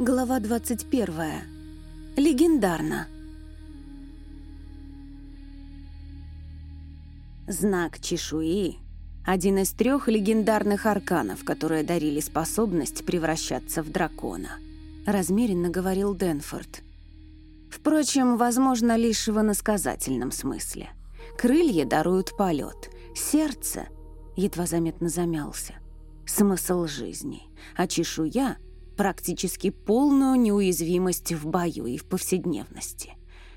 Глава 21. Легендарно. Знак чешуи — один из трех легендарных арканов, которые дарили способность превращаться в дракона, размеренно говорил Денфорд. Впрочем, возможно, лишь в иносказательном смысле. Крылья даруют полет, сердце едва заметно замялся. Смысл жизни, а чешуя — практически полную неуязвимость в бою и в повседневности.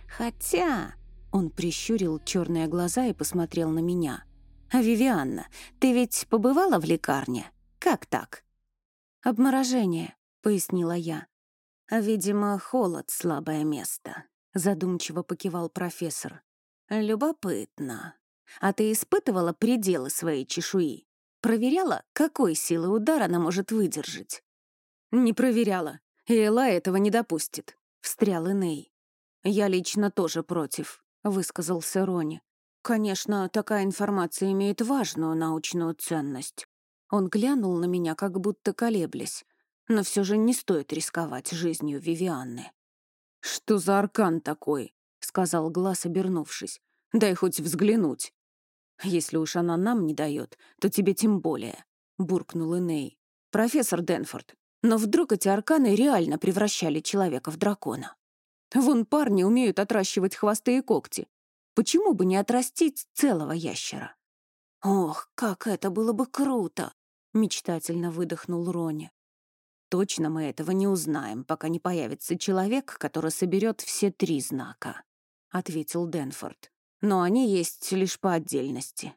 Хотя он прищурил черные глаза и посмотрел на меня. «А, Вивианна, ты ведь побывала в лекарне? Как так?» «Обморожение», — пояснила я. «А, «Видимо, холод — слабое место», — задумчиво покивал профессор. «Любопытно. А ты испытывала пределы своей чешуи? Проверяла, какой силы удара она может выдержать?» «Не проверяла. И Элла этого не допустит», — встрял Иней. «Я лично тоже против», — высказался Рони. «Конечно, такая информация имеет важную научную ценность». Он глянул на меня, как будто колеблясь. Но все же не стоит рисковать жизнью Вивианны. «Что за аркан такой?» — сказал Глаз, обернувшись. «Дай хоть взглянуть». «Если уж она нам не дает, то тебе тем более», — буркнул Иней. «Профессор Денфорд, но вдруг эти арканы реально превращали человека в дракона? Вон парни умеют отращивать хвосты и когти. Почему бы не отрастить целого ящера? «Ох, как это было бы круто!» — мечтательно выдохнул Рони. «Точно мы этого не узнаем, пока не появится человек, который соберет все три знака», — ответил Денфорд. «Но они есть лишь по отдельности».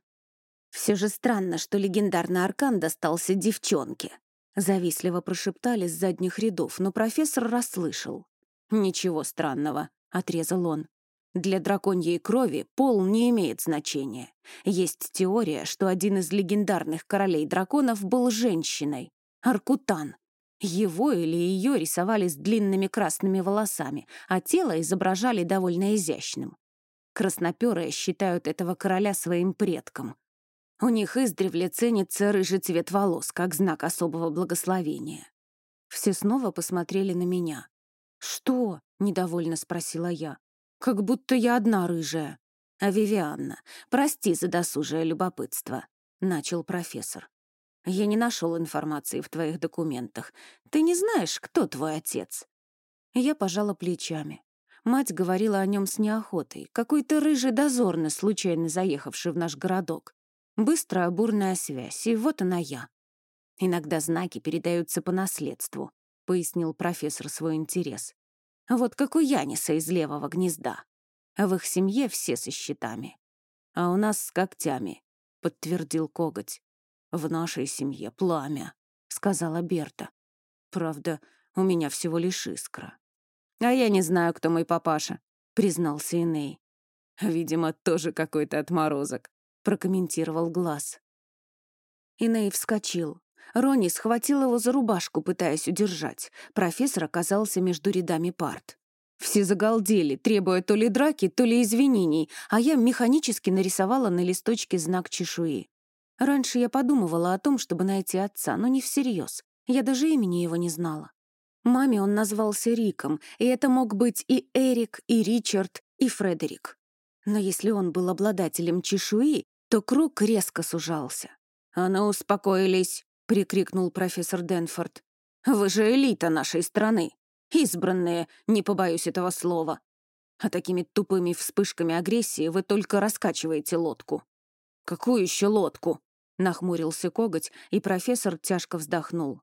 Все же странно, что легендарный аркан достался девчонке. Завистливо прошептали с задних рядов, но профессор расслышал. «Ничего странного», — отрезал он. «Для драконьей крови пол не имеет значения. Есть теория, что один из легендарных королей драконов был женщиной — Аркутан. Его или ее рисовали с длинными красными волосами, а тело изображали довольно изящным. Красноперые считают этого короля своим предком. У них издревле ценится рыжий цвет волос, как знак особого благословения. Все снова посмотрели на меня. «Что?» — недовольно спросила я. «Как будто я одна рыжая». «А Вивианна, прости за досужее любопытство», — начал профессор. «Я не нашел информации в твоих документах. Ты не знаешь, кто твой отец?» Я пожала плечами. Мать говорила о нем с неохотой. Какой-то рыжий дозорный, случайно заехавший в наш городок. Быстрая бурная связь, и вот она я. Иногда знаки передаются по наследству, пояснил профессор свой интерес. Вот как у Яниса из левого гнезда. В их семье все со щитами. А у нас с когтями, подтвердил коготь. В нашей семье пламя, сказала Берта. Правда, у меня всего лишь искра. А я не знаю, кто мой папаша, признался Иней. Видимо, тоже какой-то отморозок, — прокомментировал Глаз. Иней вскочил. Ронни схватил его за рубашку, пытаясь удержать. Профессор оказался между рядами парт. Все загалдели, требуя то ли драки, то ли извинений, а я механически нарисовала на листочке знак чешуи. Раньше я подумывала о том, чтобы найти отца, но не всерьез. Я даже имени его не знала. Маме он назвался Риком, и это мог быть и Эрик, и Ричард, и Фредерик. Но если он был обладателем чешуи, то круг резко сужался. «А ну, успокоились!» — прикрикнул профессор Денфорд. «Вы же элита нашей страны! Избранные, не побоюсь этого слова! А такими тупыми вспышками агрессии вы только раскачиваете лодку». «Какую еще лодку?» — нахмурился коготь, и профессор тяжко вздохнул.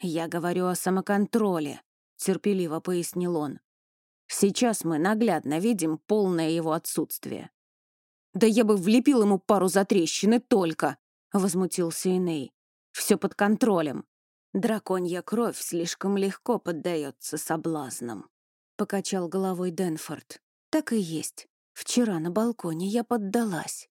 «Я говорю о самоконтроле», — терпеливо пояснил он. «Сейчас мы наглядно видим полное его отсутствие. «Да я бы влепил ему пару затрещины только!» — возмутился Иней. «Все под контролем. Драконья кровь слишком легко поддается соблазнам», — покачал головой Денфорд. «Так и есть. Вчера на балконе я поддалась.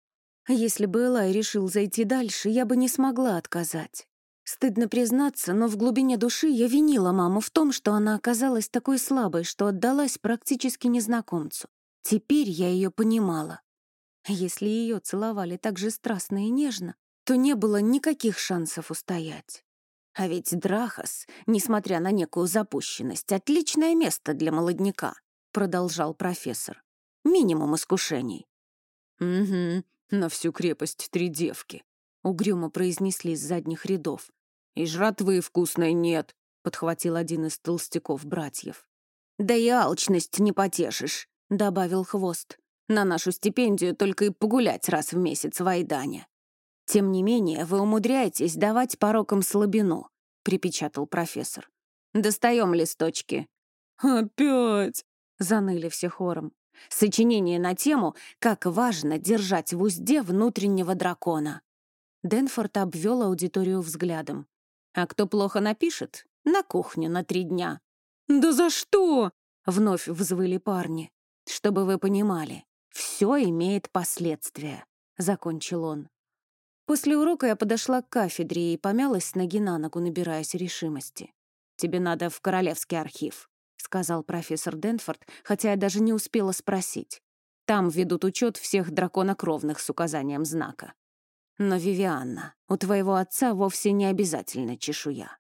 Если бы Элай решил зайти дальше, я бы не смогла отказать. Стыдно признаться, но в глубине души я винила маму в том, что она оказалась такой слабой, что отдалась практически незнакомцу. Теперь я ее понимала. Если ее целовали так же страстно и нежно, то не было никаких шансов устоять. А ведь Драхас, несмотря на некую запущенность, отличное место для молодняка, продолжал профессор. Минимум искушений. Угу, на всю крепость три девки, угрюмо произнесли с задних рядов. И жратвы вкусной нет, подхватил один из толстяков братьев. Да и алчность не потешишь, добавил хвост. На нашу стипендию только и погулять раз в месяц в Айдане. Тем не менее, вы умудряетесь давать порокам слабину, припечатал профессор. Достаем листочки. Опять! заныли все хором. Сочинение на тему «Как важно держать в узде внутреннего дракона». Денфорд обвел аудиторию взглядом. «А кто плохо напишет? На кухню на три дня». «Да за что?» — вновь взвыли парни. «Чтобы вы понимали, все имеет последствия», — закончил он. После урока я подошла к кафедре и помялась с ноги на ногу, набираясь решимости. «Тебе надо в Королевский архив», — сказал профессор Денфорд, хотя я даже не успела спросить. «Там ведут учет всех драконокровных с указанием знака. Но, Вивианна, у твоего отца вовсе не обязательно чешуя.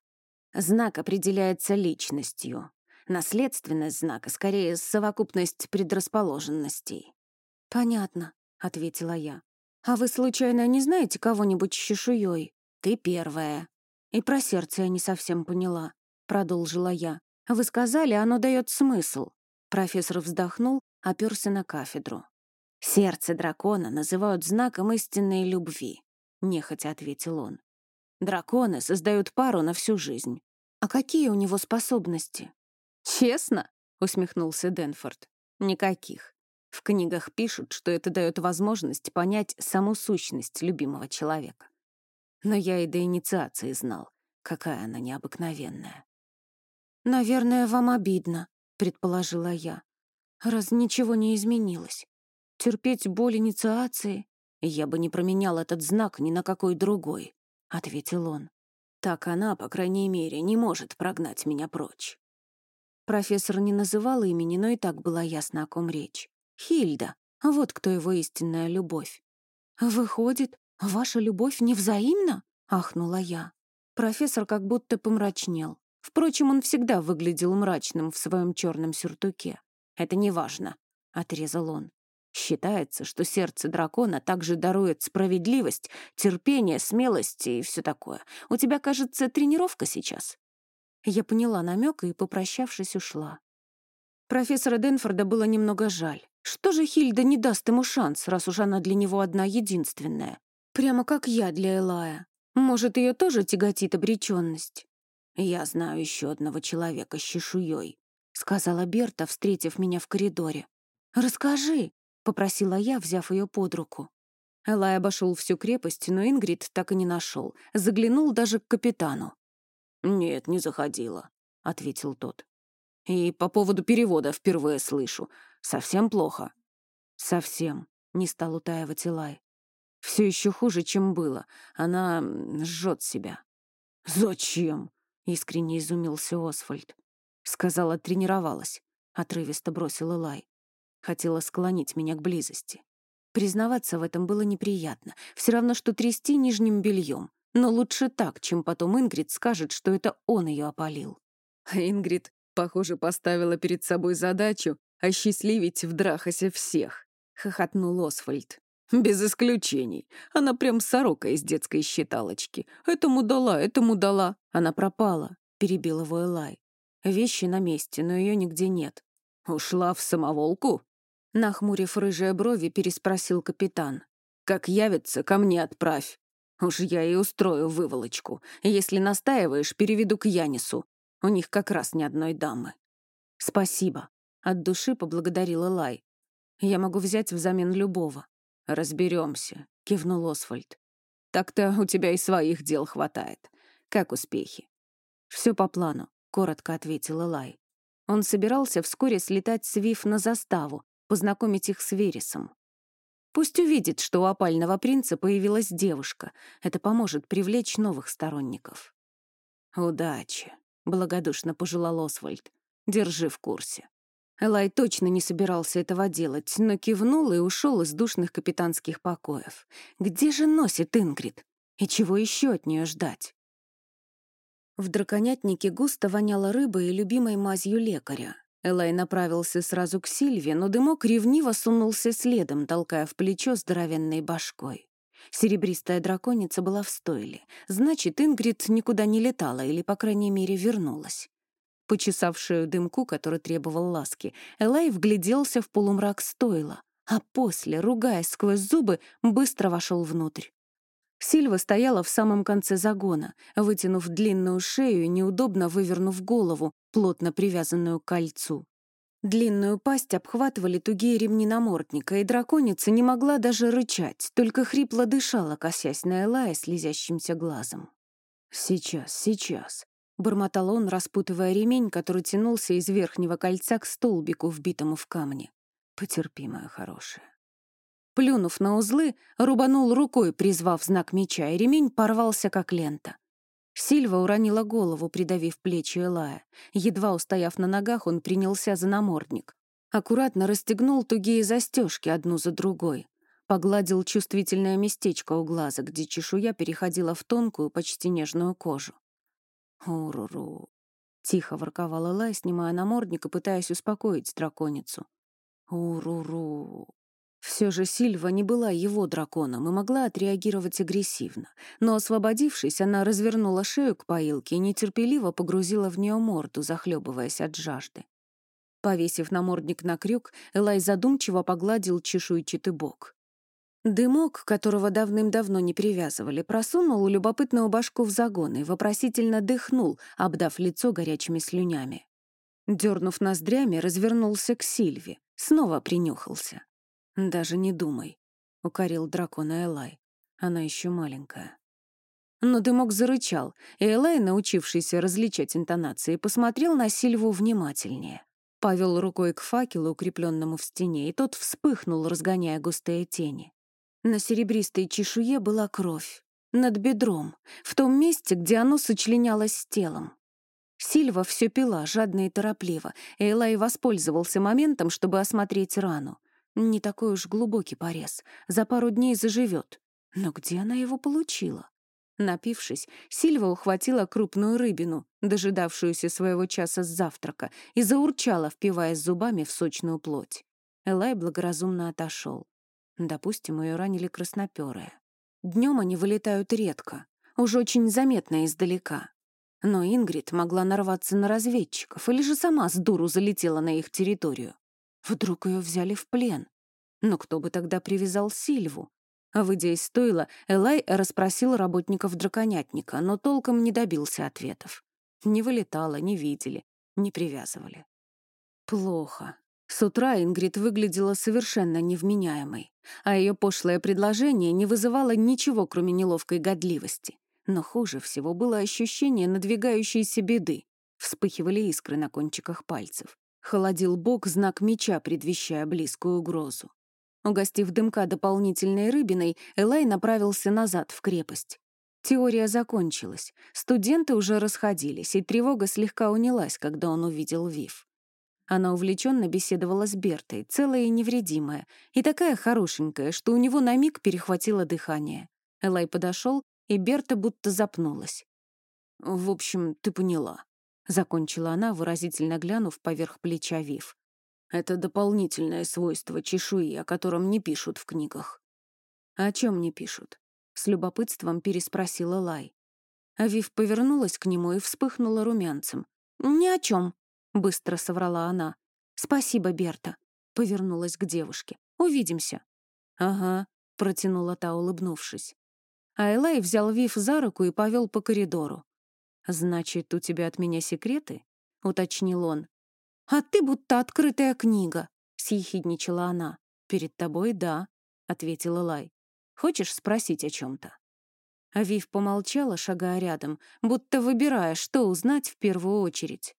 Знак определяется личностью. Наследственность знака скорее совокупность предрасположенностей. «Понятно», — ответила я. «А вы, случайно, не знаете кого-нибудь с чешуей? Ты первая». «И про сердце я не совсем поняла», — продолжила я. «Вы сказали, оно дает смысл». Профессор вздохнул, оперся на кафедру. «Сердце дракона называют знаком истинной любви», — нехотя ответил он. «Драконы создают пару на всю жизнь. А какие у него способности?» «Честно?» — усмехнулся Денфорд. «Никаких. В книгах пишут, что это дает возможность понять саму сущность любимого человека. Но я и до инициации знал, какая она необыкновенная. «Наверное, вам обидно», — предположила я. «Раз ничего не изменилось. Терпеть боль инициации? Я бы не променял этот знак ни на какой другой», — ответил он. «Так она, по крайней мере, не может прогнать меня прочь». Профессор не называл имени, но и так было ясно, о ком речь. Хильда. Вот кто его истинная любовь. «Выходит, ваша любовь невзаимна?» — ахнула я. Профессор как будто помрачнел. Впрочем, он всегда выглядел мрачным в своем черном сюртуке. «Это не важно», — отрезал он. «Считается, что сердце дракона также дарует справедливость, терпение, смелость и все такое. У тебя, кажется, тренировка сейчас». Я поняла намек и, попрощавшись, ушла. Профессора Денфорда было немного жаль. Что же Хильда не даст ему шанс, раз уж она для него одна единственная? Прямо как я для Элая. Может, ее тоже тяготит обреченность? «Я знаю еще одного человека с чешуей», — сказала Берта, встретив меня в коридоре. «Расскажи», — попросила я, взяв ее под руку. Элай обошел всю крепость, но Ингрид так и не нашел. Заглянул даже к капитану. «Нет, не заходила», — ответил тот. И по поводу перевода впервые слышу. Совсем плохо?» «Совсем», — не стал утаивать Илай. «Все еще хуже, чем было. Она жжет себя». «Зачем?» — искренне изумился Освальд. Сказала, тренировалась. Отрывисто бросил Илай. Хотела склонить меня к близости. Признаваться в этом было неприятно. Все равно, что трясти нижним бельем. Но лучше так, чем потом Ингрид скажет, что это он ее опалил. Ингрид Похоже, поставила перед собой задачу осчастливить в Драхасе всех», — хохотнул Освальд. «Без исключений. Она прям сорока из детской считалочки. Этому дала, этому дала. Она пропала», — перебил его Элай. «Вещи на месте, но ее нигде нет». «Ушла в самоволку?» Нахмурив рыжие брови, переспросил капитан. «Как явится, ко мне отправь. Уж я и устрою выволочку. Если настаиваешь, переведу к Янису. У них как раз ни одной дамы. Спасибо. От души поблагодарила Лай. Я могу взять взамен любого. Разберемся, кивнул Освальд. Так-то у тебя и своих дел хватает. Как успехи? Все по плану, коротко ответила Лай. Он собирался вскоре слетать с Вив на заставу, познакомить их с Вересом. Пусть увидит, что у опального принца появилась девушка. Это поможет привлечь новых сторонников. Удачи. — благодушно пожелал Освальд. «Держи в курсе». Элай точно не собирался этого делать, но кивнул и ушел из душных капитанских покоев. Где же носит Ингрид? И чего еще от нее ждать? В драконятнике густо воняло рыбой и любимой мазью лекаря. Элай направился сразу к Сильве, но дымок ревниво сунулся следом, толкая в плечо здоровенной башкой. Серебристая драконица была в стойле. Значит, Ингрид никуда не летала или, по крайней мере, вернулась. Почесав шею дымку, который требовал ласки, Элай вгляделся в полумрак стойла, а после, ругаясь сквозь зубы, быстро вошел внутрь. Сильва стояла в самом конце загона, вытянув длинную шею и неудобно вывернув голову, плотно привязанную к кольцу. Длинную пасть обхватывали тугие ремни намордника, и драконица не могла даже рычать, только хрипло дышала, косясь на Элая слезящимся глазом. «Сейчас, сейчас», — бормотал он, распутывая ремень, который тянулся из верхнего кольца к столбику, вбитому в камне. «Потерпи, моя хорошая». Плюнув на узлы, рубанул рукой, призвав знак меча, и ремень порвался, как лента. Сильва уронила голову, придавив плечи Элая. Едва устояв на ногах, он принялся за намордник. Аккуратно расстегнул тугие застежки одну за другой. Погладил чувствительное местечко у глаза, где чешуя переходила в тонкую, почти нежную кожу. «Уруру!» — тихо ворковал Элай, снимая намордник и пытаясь успокоить драконицу. «Уруру!» Все же Сильва не была его драконом и могла отреагировать агрессивно, но, освободившись, она развернула шею к поилке и нетерпеливо погрузила в нее морду, захлебываясь от жажды. Повесив намордник на крюк, Элай задумчиво погладил чешуйчатый бок. Дымок, которого давным-давно не привязывали, просунул любопытную башку в загон и вопросительно дыхнул, обдав лицо горячими слюнями. Дернув ноздрями, развернулся к Сильве, снова принюхался. «Даже не думай», — укорил дракона Элай. «Она еще маленькая». Но дымок зарычал, и Элай, научившийся различать интонации, посмотрел на Сильву внимательнее. Повел рукой к факелу, укрепленному в стене, и тот вспыхнул, разгоняя густые тени. На серебристой чешуе была кровь. Над бедром, в том месте, где оно сочленялось с телом. Сильва все пила, жадно и торопливо, Элай воспользовался моментом, чтобы осмотреть рану. Не такой уж глубокий порез. За пару дней заживет. Но где она его получила? Напившись, Сильва ухватила крупную рыбину, дожидавшуюся своего часа с завтрака, и заурчала, впиваясь зубами в сочную плоть. Элай благоразумно отошел. Допустим, ее ранили красноперые. Днем они вылетают редко, уже очень заметно издалека. Но Ингрид могла нарваться на разведчиков или же сама с дуру залетела на их территорию. Вдруг ее взяли в плен. Но кто бы тогда привязал Сильву? Выйдя из стойла, Элай расспросил работников драконятника, но толком не добился ответов. Не вылетало, не видели, не привязывали. Плохо. С утра Ингрид выглядела совершенно невменяемой, а ее пошлое предложение не вызывало ничего, кроме неловкой годливости. Но хуже всего было ощущение надвигающейся беды. Вспыхивали искры на кончиках пальцев. Холодил бок знак меча, предвещая близкую угрозу. Угостив дымка дополнительной рыбиной, Элай направился назад в крепость. Теория закончилась. Студенты уже расходились, и тревога слегка унялась, когда он увидел Вив. Она увлеченно беседовала с Бертой, целая и невредимая, и такая хорошенькая, что у него на миг перехватило дыхание. Элай подошел, и Берта будто запнулась. «В общем, ты поняла», — закончила она, выразительно глянув поверх плеча Вив. «Это дополнительное свойство чешуи, о котором не пишут в книгах». «О чем не пишут?» — с любопытством переспросила Лай. Вив повернулась к нему и вспыхнула румянцем. «Ни о чем», — быстро соврала она. «Спасибо, Берта», — повернулась к девушке. «Увидимся». «Ага», — протянула та, улыбнувшись. А Элай взял Вив за руку и повел по коридору. «Значит, у тебя от меня секреты?» — уточнил он. «А ты будто открытая книга», — съехидничала она. «Перед тобой — да», — ответила Лай. «Хочешь спросить о чем-то?» Авив помолчала, шагая рядом, будто выбирая, что узнать в первую очередь.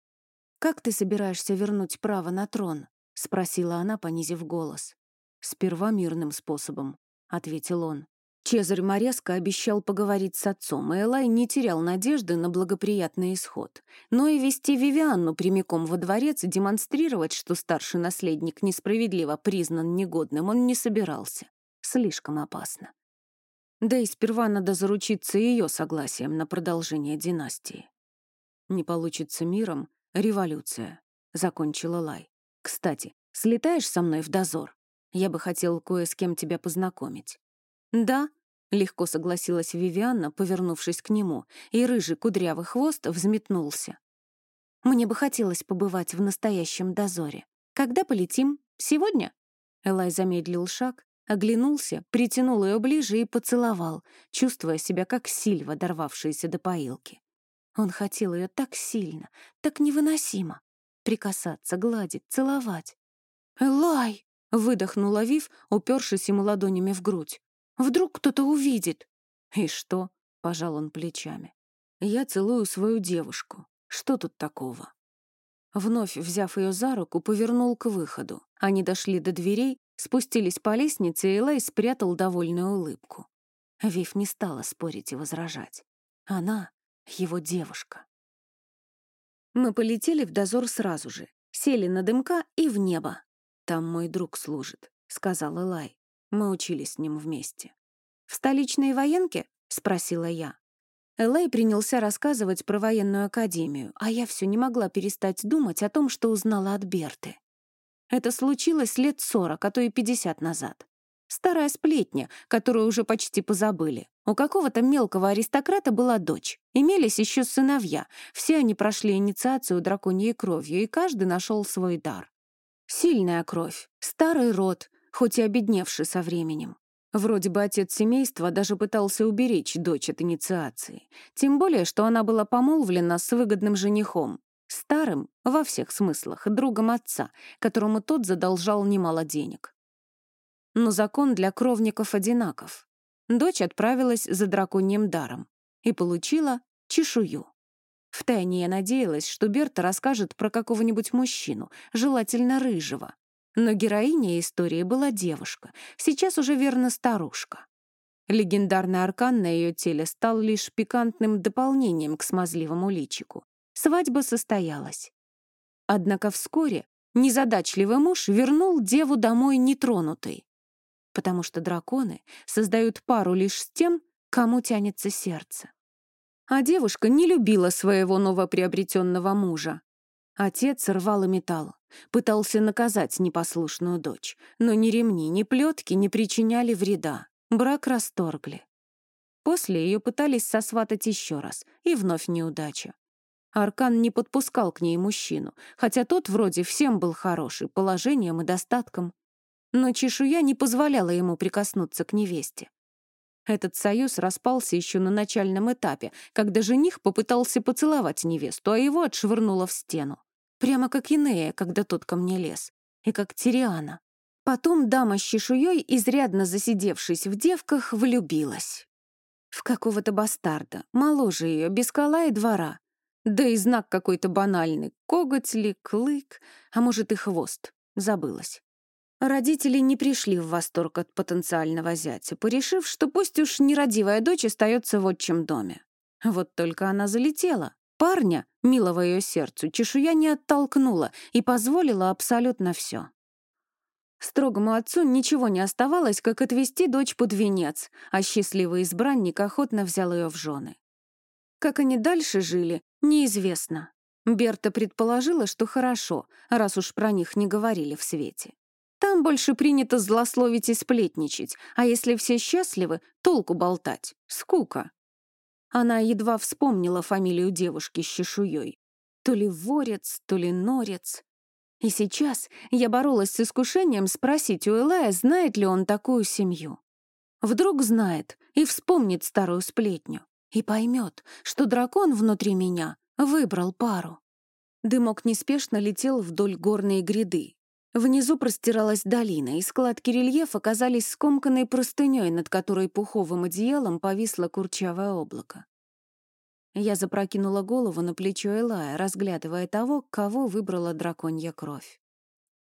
«Как ты собираешься вернуть право на трон?» — спросила она, понизив голос. «Сперва мирным способом», — ответил он. Чезарь Мореско обещал поговорить с отцом, и Элай не терял надежды на благоприятный исход. Но и вести Вивианну прямиком во дворец и демонстрировать, что старший наследник несправедливо признан негодным, он не собирался. Слишком опасно. Да и сперва надо заручиться ее согласием на продолжение династии. Не получится миром — революция, — закончила Лай. Кстати, слетаешь со мной в дозор? Я бы хотел кое с кем тебя познакомить. Да, легко согласилась Вивианна, повернувшись к нему, и рыжий кудрявый хвост взметнулся. Мне бы хотелось побывать в настоящем дозоре. Когда полетим? Сегодня? Элай замедлил шаг, оглянулся, притянул ее ближе и поцеловал, чувствуя себя как сильва, дорвавшаяся до поилки. Он хотел ее так сильно, так невыносимо. Прикасаться, гладить, целовать. «Элай!» — выдохнула Вив, упершись ему ладонями в грудь. «Вдруг кто-то увидит?» «И что?» — пожал он плечами. «Я целую свою девушку. Что тут такого?» Вновь взяв ее за руку, повернул к выходу. Они дошли до дверей, спустились по лестнице, и Элай спрятал довольную улыбку. Вив не стала спорить и возражать. Она — его девушка. Мы полетели в дозор сразу же, сели на дымка и в небо. «Там мой друг служит», — сказал Элай. Мы учились с ним вместе. «В столичной военке?» — спросила я. Элэй принялся рассказывать про военную академию, а я все не могла перестать думать о том, что узнала от Берты. Это случилось лет сорок, а то и пятьдесят назад. Старая сплетня, которую уже почти позабыли. У какого-то мелкого аристократа была дочь. Имелись еще сыновья. Все они прошли инициацию драконьей кровью, и каждый нашел свой дар. Сильная кровь, старый род, хоть и обедневший со временем. Вроде бы отец семейства даже пытался уберечь дочь от инициации. Тем более, что она была помолвлена с выгодным женихом, старым, во всех смыслах, другом отца, которому тот задолжал немало денег. Но закон для кровников одинаков. Дочь отправилась за драконьим даром и получила чешую. Втайне я надеялась, что Берта расскажет про какого-нибудь мужчину, желательно рыжего, но героиня истории была девушка, сейчас уже верно старушка. Легендарный аркан на ее теле стал лишь пикантным дополнением к смазливому личику. Свадьба состоялась. Однако вскоре незадачливый муж вернул деву домой нетронутой, потому что драконы создают пару лишь с тем, кому тянется сердце. А девушка не любила своего новоприобретенного мужа. Отец рвал и металл. Пытался наказать непослушную дочь, но ни ремни, ни плетки не причиняли вреда. Брак расторгли. После ее пытались сосватать еще раз, и вновь неудача. Аркан не подпускал к ней мужчину, хотя тот вроде всем был хороший, положением и достатком. Но чешуя не позволяла ему прикоснуться к невесте. Этот союз распался еще на начальном этапе, когда жених попытался поцеловать невесту, а его отшвырнуло в стену. Прямо как Инея, когда тот ко мне лез. И как Тириана. Потом дама с чешуей, изрядно засидевшись в девках, влюбилась. В какого-то бастарда, моложе ее, без кола и двора. Да и знак какой-то банальный. Коготь ли, клык, а может и хвост. Забылась. Родители не пришли в восторг от потенциального зятя, порешив, что пусть уж нерадивая дочь остается в отчим доме. Вот только она залетела. Парня, милого ее сердцу, чешуя не оттолкнула и позволила абсолютно все. Строгому отцу ничего не оставалось, как отвести дочь под венец, а счастливый избранник охотно взял ее в жены. Как они дальше жили, неизвестно. Берта предположила, что хорошо, раз уж про них не говорили в свете. Там больше принято злословить и сплетничать, а если все счастливы, толку болтать. Скука. Она едва вспомнила фамилию девушки с чешуей. То ли ворец, то ли норец. И сейчас я боролась с искушением спросить у Элая, знает ли он такую семью. Вдруг знает и вспомнит старую сплетню. И поймет, что дракон внутри меня выбрал пару. Дымок неспешно летел вдоль горной гряды. Внизу простиралась долина, и складки рельефа казались скомканной простыней, над которой пуховым одеялом повисло курчавое облако. Я запрокинула голову на плечо Элая, разглядывая того, кого выбрала драконья кровь.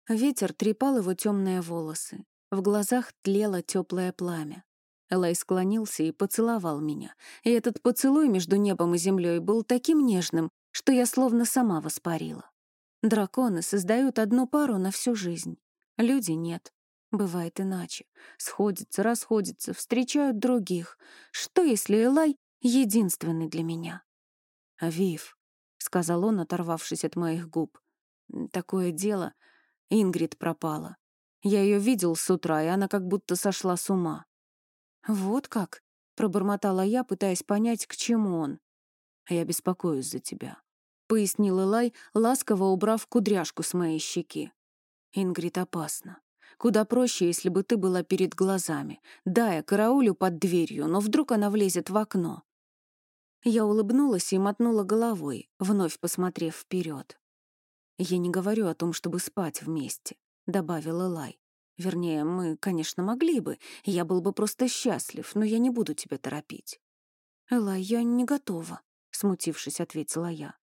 Ветер трепал его темные волосы. В глазах тлело теплое пламя. Элай склонился и поцеловал меня. И этот поцелуй между небом и землей был таким нежным, что я словно сама воспарила. Драконы создают одну пару на всю жизнь. Люди нет. Бывает иначе. Сходятся, расходятся, встречают других. Что, если Элай единственный для меня? «Авив», — сказал он, оторвавшись от моих губ. «Такое дело. Ингрид пропала. Я ее видел с утра, и она как будто сошла с ума». «Вот как?» — пробормотала я, пытаясь понять, к чему он. «Я беспокоюсь за тебя», — пояснил Элай, ласково убрав кудряшку с моей щеки. «Ингрид опасна. Куда проще, если бы ты была перед глазами. Да, я караулю под дверью, но вдруг она влезет в окно. Я улыбнулась и мотнула головой, вновь посмотрев вперед. «Я не говорю о том, чтобы спать вместе», — добавила Лай. «Вернее, мы, конечно, могли бы, я был бы просто счастлив, но я не буду тебя торопить». «Элай, я не готова», — смутившись, ответила я.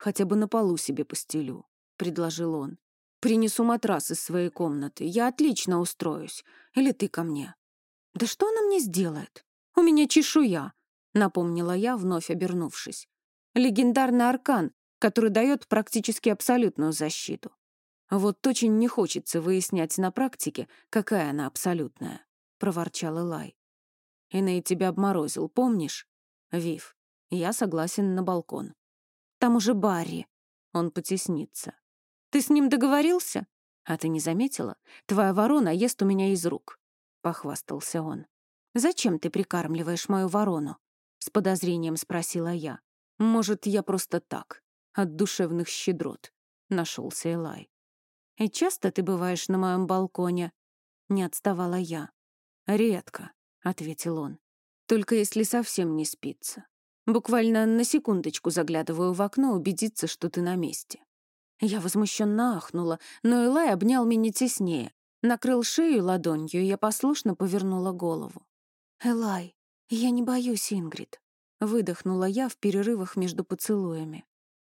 «Хотя бы на полу себе постелю», — предложил он. «Принесу матрас из своей комнаты, я отлично устроюсь. Или ты ко мне». «Да что она мне сделает? У меня чешуя, — напомнила я, вновь обернувшись. «Легендарный аркан, который дает практически абсолютную защиту. Вот очень не хочется выяснять на практике, какая она абсолютная», — проворчал Элай. «Эней тебя обморозил, помнишь? Вив, я согласен на балкон. Там уже Барри. Он потеснится. Ты с ним договорился? А ты не заметила? Твоя ворона ест у меня из рук», — похвастался он. «Зачем ты прикармливаешь мою ворону?» С подозрением спросила я. Может, я просто так, от душевных щедрот. Нашелся Элай. И часто ты бываешь на моем балконе? Не отставала я. Редко, ответил он. Только если совсем не спится. Буквально на секундочку заглядываю в окно убедиться, что ты на месте. Я возмущенно ахнула, но Элай обнял меня теснее, накрыл шею ладонью, и я послушно повернула голову. «Элай, «Я не боюсь, Ингрид», — выдохнула я в перерывах между поцелуями.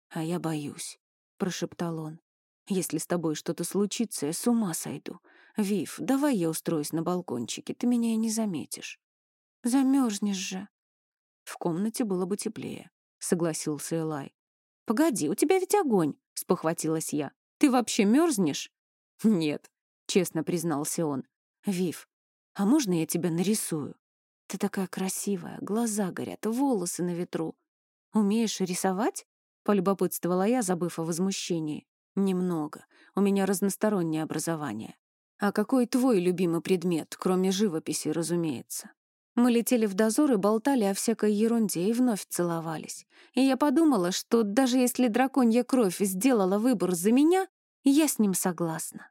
«А я боюсь», — прошептал он. «Если с тобой что-то случится, я с ума сойду. Вив, давай я устроюсь на балкончике, ты меня и не заметишь». Замерзнешь же». «В комнате было бы теплее», — согласился Элай. «Погоди, у тебя ведь огонь», — спохватилась я. «Ты вообще мерзнешь?» «Нет», — честно признался он. «Вив, а можно я тебя нарисую?» Ты такая красивая, глаза горят, волосы на ветру. Умеешь рисовать? Полюбопытствовала я, забыв о возмущении. Немного. У меня разностороннее образование. А какой твой любимый предмет, кроме живописи, разумеется? Мы летели в дозор и болтали о всякой ерунде и вновь целовались. И я подумала, что даже если драконья кровь сделала выбор за меня, я с ним согласна.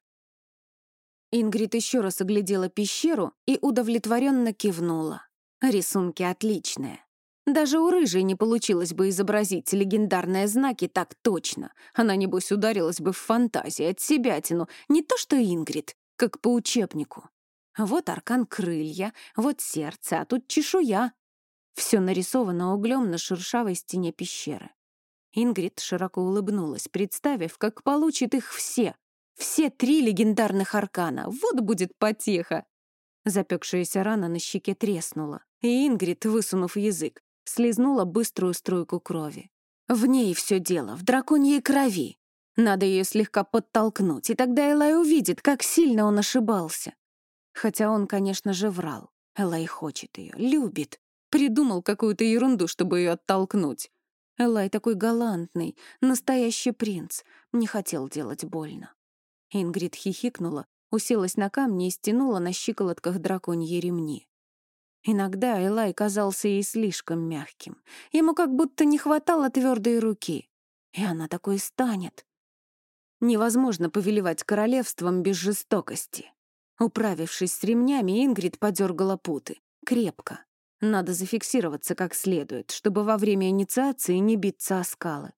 Ингрид еще раз оглядела пещеру и удовлетворенно кивнула. Рисунки отличные. Даже у рыжей не получилось бы изобразить легендарные знаки так точно. Она, небось, ударилась бы в фантазии от себя тяну, не то что Ингрид, как по учебнику. Вот аркан крылья, вот сердце, а тут чешуя. Все нарисовано углем на шершавой стене пещеры. Ингрид широко улыбнулась, представив, как получит их все. Все три легендарных аркана. Вот будет потеха. Запекшаяся рана на щеке треснула, и Ингрид, высунув язык, слезнула быструю струйку крови. В ней все дело, в драконьей крови. Надо ее слегка подтолкнуть, и тогда Элай увидит, как сильно он ошибался. Хотя он, конечно же, врал. Элай хочет ее, любит. Придумал какую-то ерунду, чтобы ее оттолкнуть. Элай такой галантный, настоящий принц. Не хотел делать больно. Ингрид хихикнула уселась на камни и стянула на щиколотках драконьи ремни. Иногда Элай казался ей слишком мягким. Ему как будто не хватало твердой руки. И она такой станет. Невозможно повелевать королевством без жестокости. Управившись с ремнями, Ингрид подергала путы. Крепко. Надо зафиксироваться как следует, чтобы во время инициации не биться о скалы.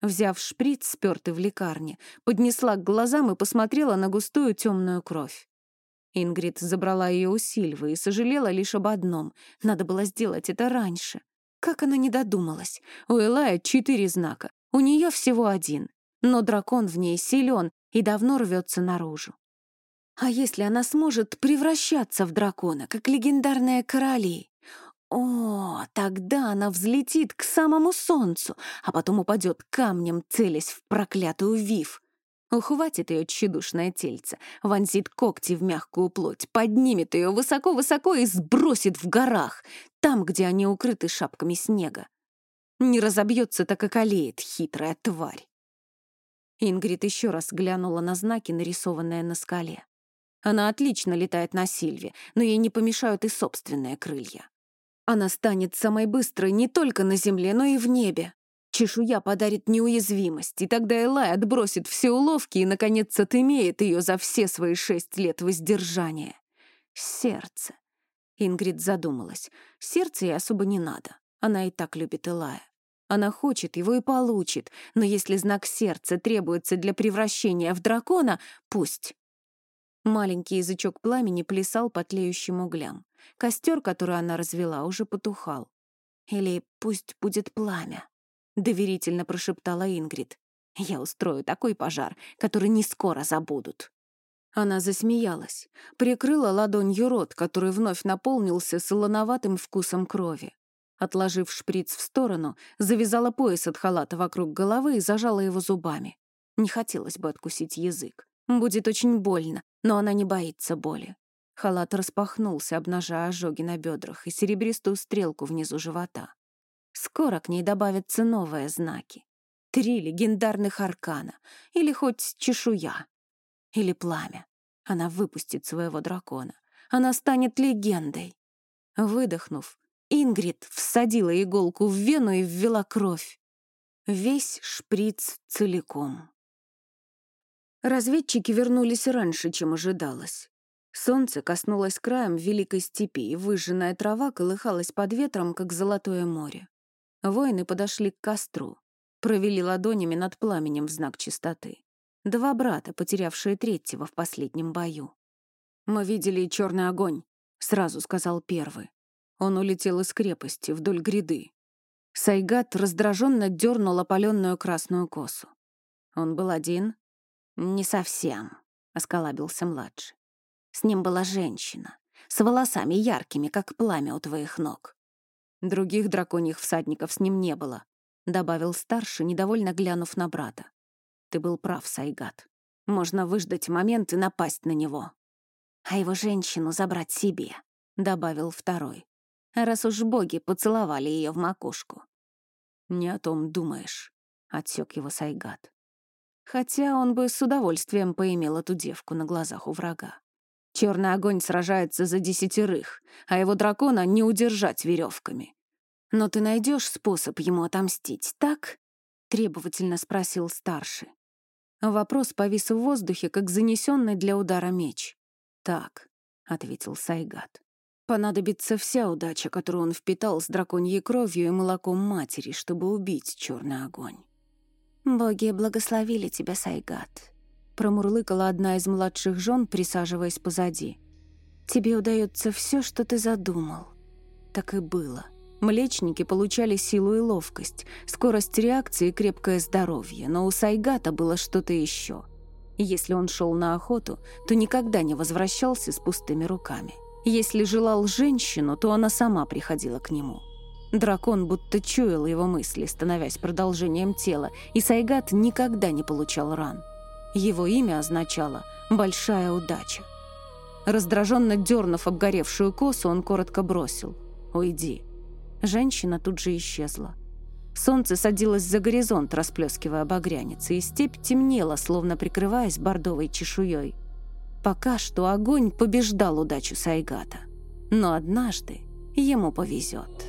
Взяв шприц, спёртый в лекарне, поднесла к глазам и посмотрела на густую темную кровь. Ингрид забрала ее у Сильвы и сожалела лишь об одном. Надо было сделать это раньше. Как она не додумалась? У Элая четыре знака, у нее всего один. Но дракон в ней силен и давно рвется наружу. А если она сможет превращаться в дракона, как легендарная короли? О, тогда она взлетит к самому солнцу, а потом упадет камнем, целясь в проклятую Вив. Ухватит ее тщедушное тельце, вонзит когти в мягкую плоть, поднимет ее высоко-высоко и сбросит в горах, там, где они укрыты шапками снега. Не разобьется, так и колеет, хитрая тварь. Ингрид еще раз глянула на знаки, нарисованные на скале. Она отлично летает на Сильве, но ей не помешают и собственные крылья. Она станет самой быстрой не только на земле, но и в небе. Чешуя подарит неуязвимость, и тогда Элай отбросит все уловки и, наконец, отымеет ее за все свои шесть лет воздержания. Сердце. Ингрид задумалась. Сердце ей особо не надо. Она и так любит Элая. Она хочет его и получит, но если знак сердца требуется для превращения в дракона, пусть. Маленький язычок пламени плясал по тлеющим углям. Костер, который она развела, уже потухал. Или пусть будет пламя доверительно прошептала Ингрид. Я устрою такой пожар, который не скоро забудут. Она засмеялась, прикрыла ладонью рот, который вновь наполнился солоноватым вкусом крови. Отложив шприц в сторону, завязала пояс от халата вокруг головы и зажала его зубами. Не хотелось бы откусить язык. Будет очень больно, но она не боится боли. Халат распахнулся, обнажая ожоги на бедрах и серебристую стрелку внизу живота. Скоро к ней добавятся новые знаки. Три легендарных аркана. Или хоть чешуя. Или пламя. Она выпустит своего дракона. Она станет легендой. Выдохнув, Ингрид всадила иголку в вену и ввела кровь. Весь шприц целиком. Разведчики вернулись раньше, чем ожидалось. Солнце коснулось краем великой степи, и выжженная трава колыхалась под ветром, как золотое море. Воины подошли к костру, провели ладонями над пламенем в знак чистоты. Два брата, потерявшие третьего в последнем бою. «Мы видели черный огонь», — сразу сказал первый. Он улетел из крепости вдоль гряды. Сайгат раздраженно дернул опаленную красную косу. Он был один? Не совсем, осколабился младший. С ним была женщина, с волосами яркими, как пламя у твоих ног. Других драконьих всадников с ним не было, добавил старший, недовольно глянув на брата. Ты был прав, Сайгат. Можно выждать момент и напасть на него. А его женщину забрать себе, добавил второй. Раз уж боги поцеловали ее в макушку. Не о том думаешь, отсек его Сайгат. Хотя он бы с удовольствием поимел эту девку на глазах у врага. Черный огонь сражается за десятерых, а его дракона не удержать веревками. Но ты найдешь способ ему отомстить, так? Требовательно спросил старший. Вопрос повис в воздухе, как занесенный для удара меч. Так, ответил Сайгат. Понадобится вся удача, которую он впитал с драконьей кровью и молоком матери, чтобы убить черный огонь. Боги благословили тебя, Сайгат промурлыкала одна из младших жен, присаживаясь позади. «Тебе удается все, что ты задумал». Так и было. Млечники получали силу и ловкость, скорость реакции и крепкое здоровье, но у Сайгата было что-то еще. Если он шел на охоту, то никогда не возвращался с пустыми руками. Если желал женщину, то она сама приходила к нему. Дракон будто чуял его мысли, становясь продолжением тела, и Сайгат никогда не получал ран. Его имя означало «большая удача». Раздраженно дернув обгоревшую косу, он коротко бросил «Уйди». Женщина тут же исчезла. Солнце садилось за горизонт, расплескивая багрянец, и степь темнела, словно прикрываясь бордовой чешуей. Пока что огонь побеждал удачу Сайгата. Но однажды ему повезет.